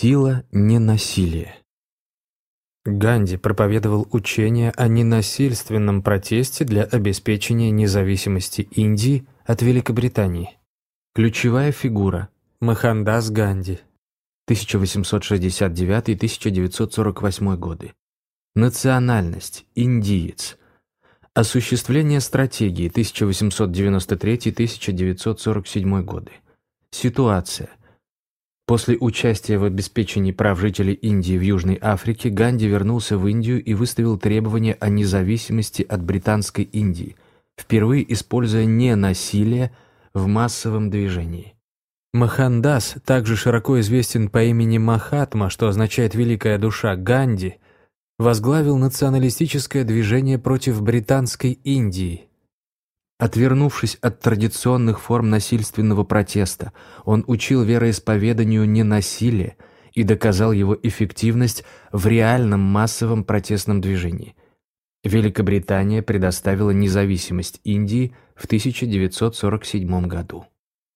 Сила ненасилия. Ганди проповедовал учение о ненасильственном протесте для обеспечения независимости Индии от Великобритании. Ключевая фигура – Махандас Ганди, 1869-1948 годы. Национальность – индиец. Осуществление стратегии 1893-1947 годы. Ситуация. После участия в обеспечении прав жителей Индии в Южной Африке Ганди вернулся в Индию и выставил требования о независимости от Британской Индии, впервые используя ненасилие в массовом движении. Махандас, также широко известен по имени Махатма, что означает «великая душа» Ганди, возглавил националистическое движение против Британской Индии – Отвернувшись от традиционных форм насильственного протеста, он учил вероисповеданию ненасилия и доказал его эффективность в реальном массовом протестном движении. Великобритания предоставила независимость Индии в 1947 году.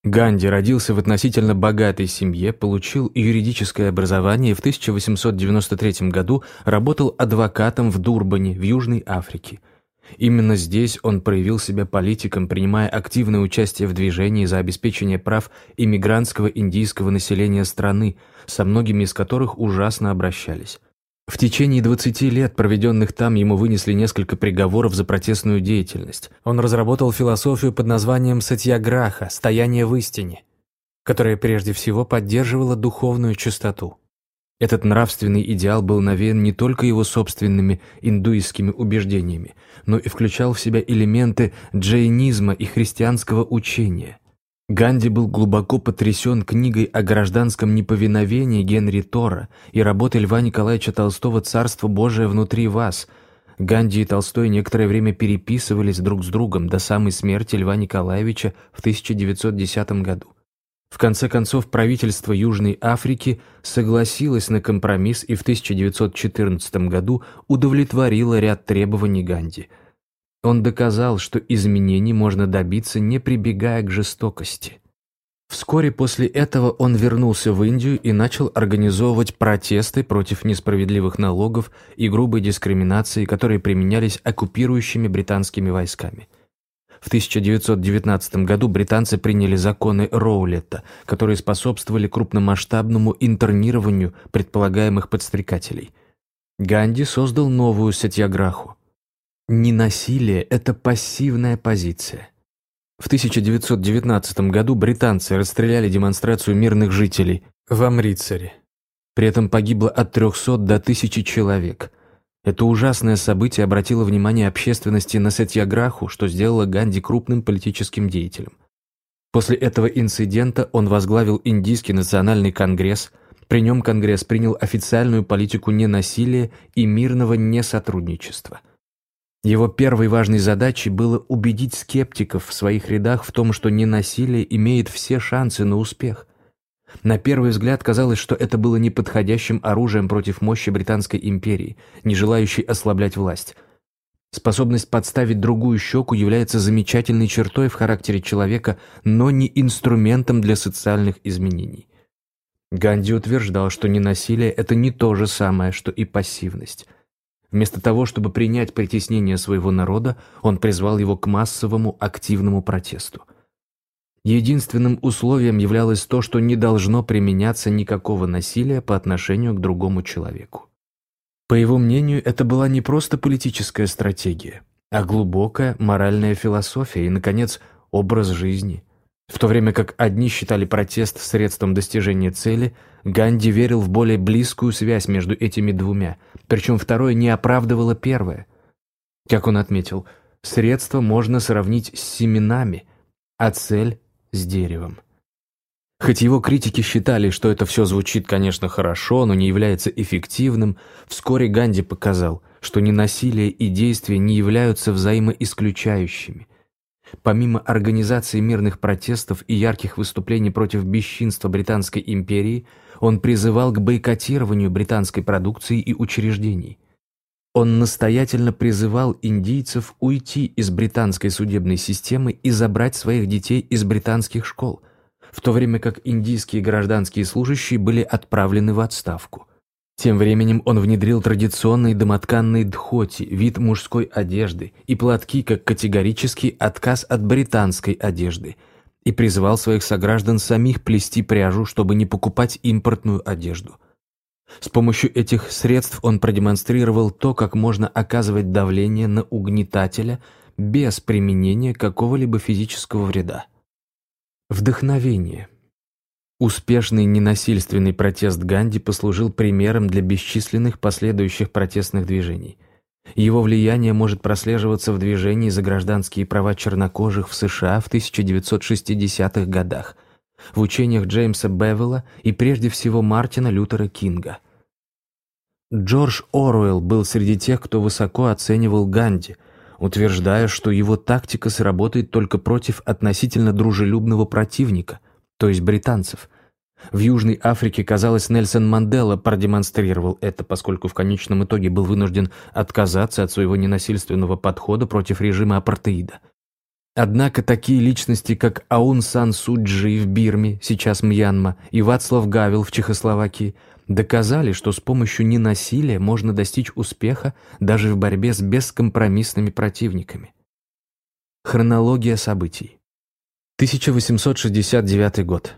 Ганди родился в относительно богатой семье, получил юридическое образование и в 1893 году работал адвокатом в Дурбане в Южной Африке – Именно здесь он проявил себя политиком, принимая активное участие в движении за обеспечение прав иммигрантского индийского населения страны, со многими из которых ужасно обращались. В течение 20 лет, проведенных там, ему вынесли несколько приговоров за протестную деятельность. Он разработал философию под названием «Сатьяграха» – «Стояние в истине», которая прежде всего поддерживала духовную чистоту. Этот нравственный идеал был навеян не только его собственными индуистскими убеждениями, но и включал в себя элементы джайнизма и христианского учения. Ганди был глубоко потрясен книгой о гражданском неповиновении Генри Тора и работой Льва Николаевича Толстого «Царство Божие внутри вас». Ганди и Толстой некоторое время переписывались друг с другом до самой смерти Льва Николаевича в 1910 году. В конце концов, правительство Южной Африки согласилось на компромисс и в 1914 году удовлетворило ряд требований Ганди. Он доказал, что изменений можно добиться, не прибегая к жестокости. Вскоре после этого он вернулся в Индию и начал организовывать протесты против несправедливых налогов и грубой дискриминации, которые применялись оккупирующими британскими войсками – в 1919 году британцы приняли законы Роулетта, которые способствовали крупномасштабному интернированию предполагаемых подстрекателей. Ганди создал новую сатьяграху. Ненасилие – это пассивная позиция. В 1919 году британцы расстреляли демонстрацию мирных жителей в Амритсаре. При этом погибло от 300 до 1000 человек – это ужасное событие обратило внимание общественности на Сатьяграху, что сделало Ганди крупным политическим деятелем. После этого инцидента он возглавил Индийский национальный конгресс. При нем конгресс принял официальную политику ненасилия и мирного несотрудничества. Его первой важной задачей было убедить скептиков в своих рядах в том, что ненасилие имеет все шансы на успех – на первый взгляд казалось, что это было неподходящим оружием против мощи Британской империи, не желающей ослаблять власть. Способность подставить другую щеку является замечательной чертой в характере человека, но не инструментом для социальных изменений. Ганди утверждал, что ненасилие – это не то же самое, что и пассивность. Вместо того, чтобы принять притеснение своего народа, он призвал его к массовому активному протесту – Единственным условием являлось то, что не должно применяться никакого насилия по отношению к другому человеку. По его мнению, это была не просто политическая стратегия, а глубокая моральная философия и, наконец, образ жизни. В то время как одни считали протест средством достижения цели, Ганди верил в более близкую связь между этими двумя, причем второе не оправдывало первое. Как он отметил, средства можно сравнить с семенами, а цель с деревом. Хоть его критики считали, что это все звучит, конечно, хорошо, но не является эффективным, вскоре Ганди показал, что ни насилие и действия не являются взаимоисключающими. Помимо организации мирных протестов и ярких выступлений против бесчинства Британской империи, он призывал к бойкотированию британской продукции и учреждений. Он настоятельно призывал индийцев уйти из британской судебной системы и забрать своих детей из британских школ. в то время как индийские гражданские служащие были отправлены в отставку. Тем временем он внедрил традиционные домотканные дхоти, вид мужской одежды, и платки как категорический отказ от британской одежды, и призвал своих сограждан самих плести пряжу, чтобы не покупать импортную одежду. С помощью этих средств он продемонстрировал то, как можно оказывать давление на угнетателя без применения какого-либо физического вреда. Вдохновение – Успешный ненасильственный протест Ганди послужил примером для бесчисленных последующих протестных движений. Его влияние может прослеживаться в движении за гражданские права чернокожих в США в 1960-х годах, в учениях Джеймса Бевелла и прежде всего Мартина Лютера Кинга. Джордж Оруэлл был среди тех, кто высоко оценивал Ганди, утверждая, что его тактика сработает только против относительно дружелюбного противника, то есть британцев. В Южной Африке, казалось, Нельсон Мандела продемонстрировал это, поскольку в конечном итоге был вынужден отказаться от своего ненасильственного подхода против режима апартеида. Однако такие личности, как Аун Сан Суджи в Бирме, сейчас Мьянма, и Вацлав Гавел в Чехословакии, доказали, что с помощью ненасилия можно достичь успеха даже в борьбе с бескомпромиссными противниками. Хронология событий. 1869 год.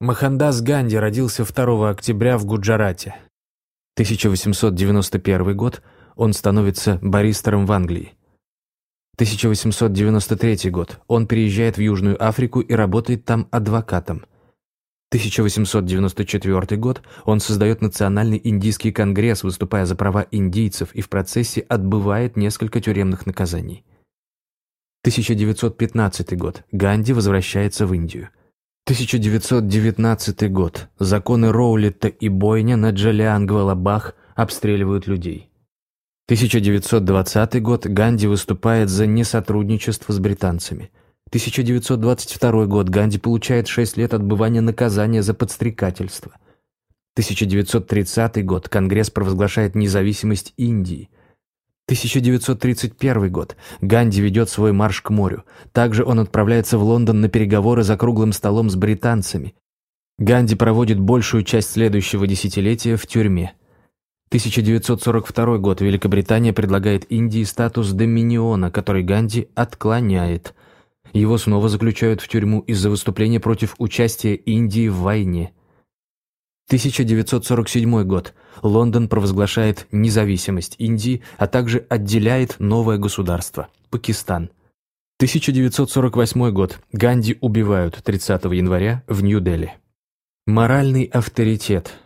Махандас Ганди родился 2 октября в Гуджарате. 1891 год. Он становится баристером в Англии. 1893 год. Он переезжает в Южную Африку и работает там адвокатом. 1894 год. Он создает Национальный индийский конгресс, выступая за права индийцев, и в процессе отбывает несколько тюремных наказаний. 1915 год. Ганди возвращается в Индию. 1919 год. Законы Роулетта и бойня на Джалиангвалабах обстреливают людей. 1920 год. Ганди выступает за несотрудничество с британцами. 1922 год. Ганди получает 6 лет отбывания наказания за подстрекательство. 1930 год. Конгресс провозглашает независимость Индии – 1931 год. Ганди ведет свой марш к морю. Также он отправляется в Лондон на переговоры за круглым столом с британцами. Ганди проводит большую часть следующего десятилетия в тюрьме. 1942 год. Великобритания предлагает Индии статус доминиона, который Ганди отклоняет. Его снова заключают в тюрьму из-за выступления против участия Индии в войне. 1947 год. Лондон провозглашает независимость Индии, а также отделяет новое государство – Пакистан. 1948 год. Ганди убивают 30 января в Нью-Дели. Моральный авторитет.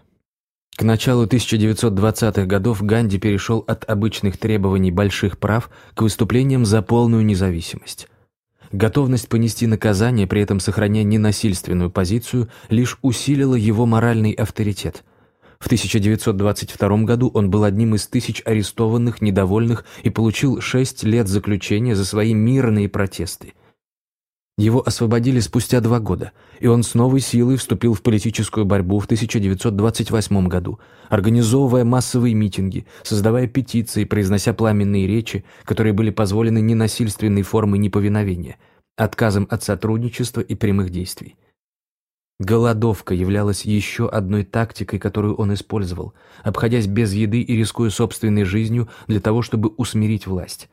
К началу 1920-х годов Ганди перешел от обычных требований больших прав к выступлениям за полную независимость. Готовность понести наказание, при этом сохраняя ненасильственную позицию, лишь усилила его моральный авторитет. В 1922 году он был одним из тысяч арестованных, недовольных и получил шесть лет заключения за свои мирные протесты – его освободили спустя два года, и он с новой силой вступил в политическую борьбу в 1928 году, организовывая массовые митинги, создавая петиции, произнося пламенные речи, которые были позволены ненасильственной формой неповиновения, отказом от сотрудничества и прямых действий. Голодовка являлась еще одной тактикой, которую он использовал, обходясь без еды и рискуя собственной жизнью для того, чтобы усмирить власть.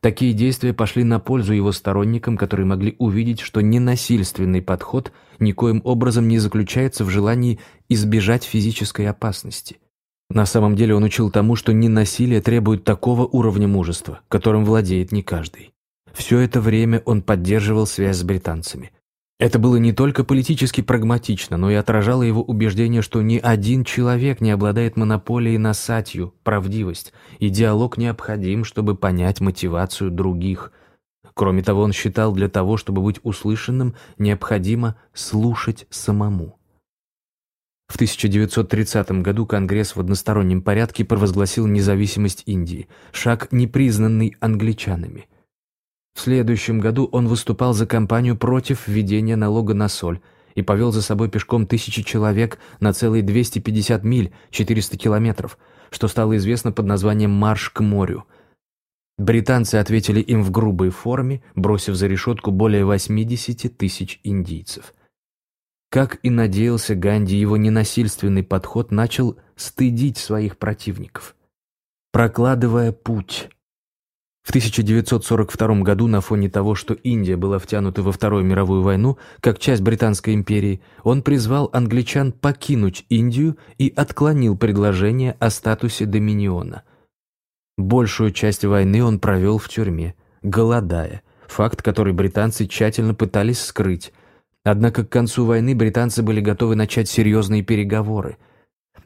Такие действия пошли на пользу его сторонникам, которые могли увидеть, что ненасильственный подход никоим образом не заключается в желании избежать физической опасности. На самом деле он учил тому, что ненасилие требует такого уровня мужества, которым владеет не каждый. Все это время он поддерживал связь с британцами. Это было не только политически прагматично, но и отражало его убеждение, что ни один человек не обладает монополией на сатью, правдивость, и диалог необходим, чтобы понять мотивацию других. Кроме того, он считал, для того, чтобы быть услышанным, необходимо слушать самому. В 1930 году Конгресс в одностороннем порядке провозгласил независимость Индии, шаг, непризнанный англичанами. В следующем году он выступал за кампанию против введения налога на соль и повел за собой пешком тысячи человек на целые 250 миль, 400 километров, что стало известно под названием «Марш к морю». Британцы ответили им в грубой форме, бросив за решетку более 80 тысяч индийцев. Как и надеялся Ганди, его ненасильственный подход начал стыдить своих противников, прокладывая путь. В 1942 году на фоне того, что Индия была втянута во Вторую мировую войну как часть Британской империи, он призвал англичан покинуть Индию и отклонил предложение о статусе доминиона. Большую часть войны он провел в тюрьме, голодая, факт, который британцы тщательно пытались скрыть. Однако к концу войны британцы были готовы начать серьезные переговоры.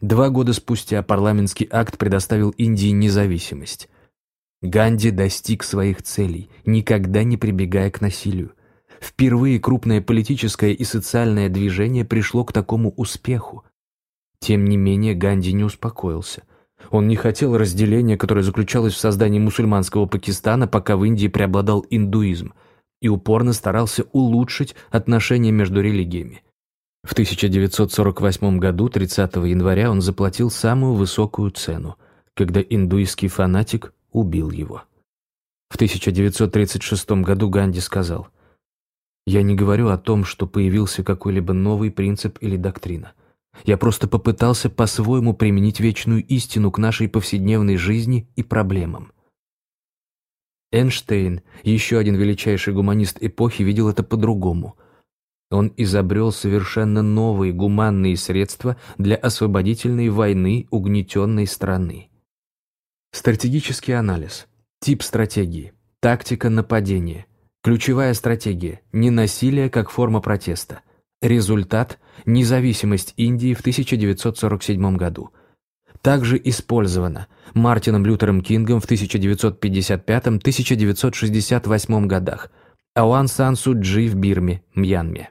Два года спустя парламентский акт предоставил Индии независимость. Ганди достиг своих целей, никогда не прибегая к насилию. Впервые крупное политическое и социальное движение пришло к такому успеху. Тем не менее Ганди не успокоился – он не хотел разделения, которое заключалось в создании мусульманского Пакистана, пока в Индии преобладал индуизм, и упорно старался улучшить отношения между религиями. В 1948 году, 30 января, он заплатил самую высокую цену, когда индуистский фанатик убил его. В 1936 году Ганди сказал, «Я не говорю о том, что появился какой-либо новый принцип или доктрина. Я просто попытался по-своему применить вечную истину к нашей повседневной жизни и проблемам. Эйнштейн, еще один величайший гуманист эпохи, видел это по-другому. Он изобрел совершенно новые гуманные средства для освободительной войны угнетенной страны. Стратегический анализ. Тип стратегии. Тактика нападения. Ключевая стратегия – не насилие как форма протеста – Результат – независимость Индии в 1947 году. Также использована Мартином Лютером Кингом в 1955-1968 годах, Ауан Сан Су Джи в Бирме, Мьянме.